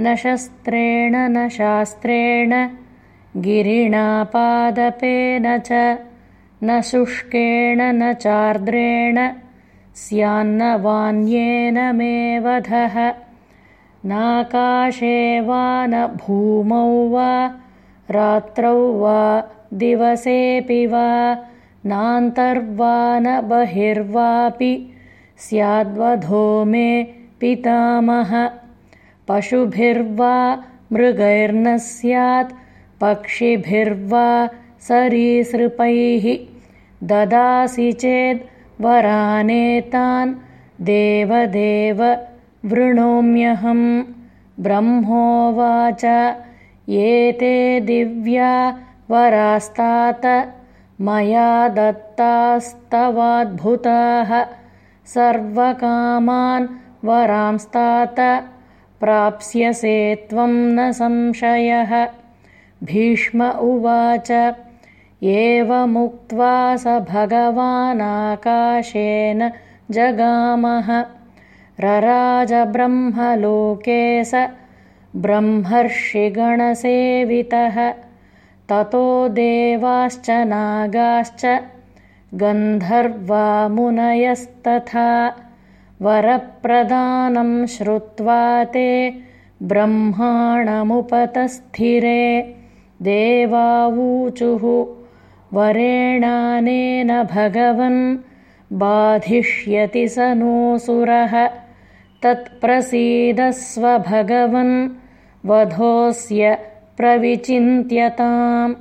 न शस्त्रेण न शास्त्रेण गिरिणापादपेन च न शुष्केण न चार्द्रेण स्यान्न वान्येन मे वधः। नाकाशे वा न भूमौ वा रात्रौ वा दिवसेऽपि वा नान्तर्वा न बहिर्वापि स्याद्वधो मे पितामह पशुभिर्वा मृगैर्न स्यात् पक्षिभिर्वा सरीसृपैः। ददासि चेद् वरानेतान् देवदेव वृणोम्यहम्। ब्रह्मोवाच एते दिव्या वरास्तात मया दत्तास्तवाद्भुताः। सर्वकामान् वरांस्तात प्राप्स्यसे त्वं न संशयः। भीष्म उवाच एवमुक्त्वा स भगवानाकाशेन जगामः। रराजब्रह्मलोके स ब्रह्मर्षिगणसेवितः। ततो देवाश्च नागाश्च गन्धर्वामुनयस्तथा वरप्रदानं श्रुत्वा ते ब्रह्माणमुपतस्थिरे देवावूचुः वरेणानेन भगवन् बाधिष्यति स नोऽसुरः तत्प्रसीदस्व भगवन् वधोऽस्य प्रविचिन्त्यताम्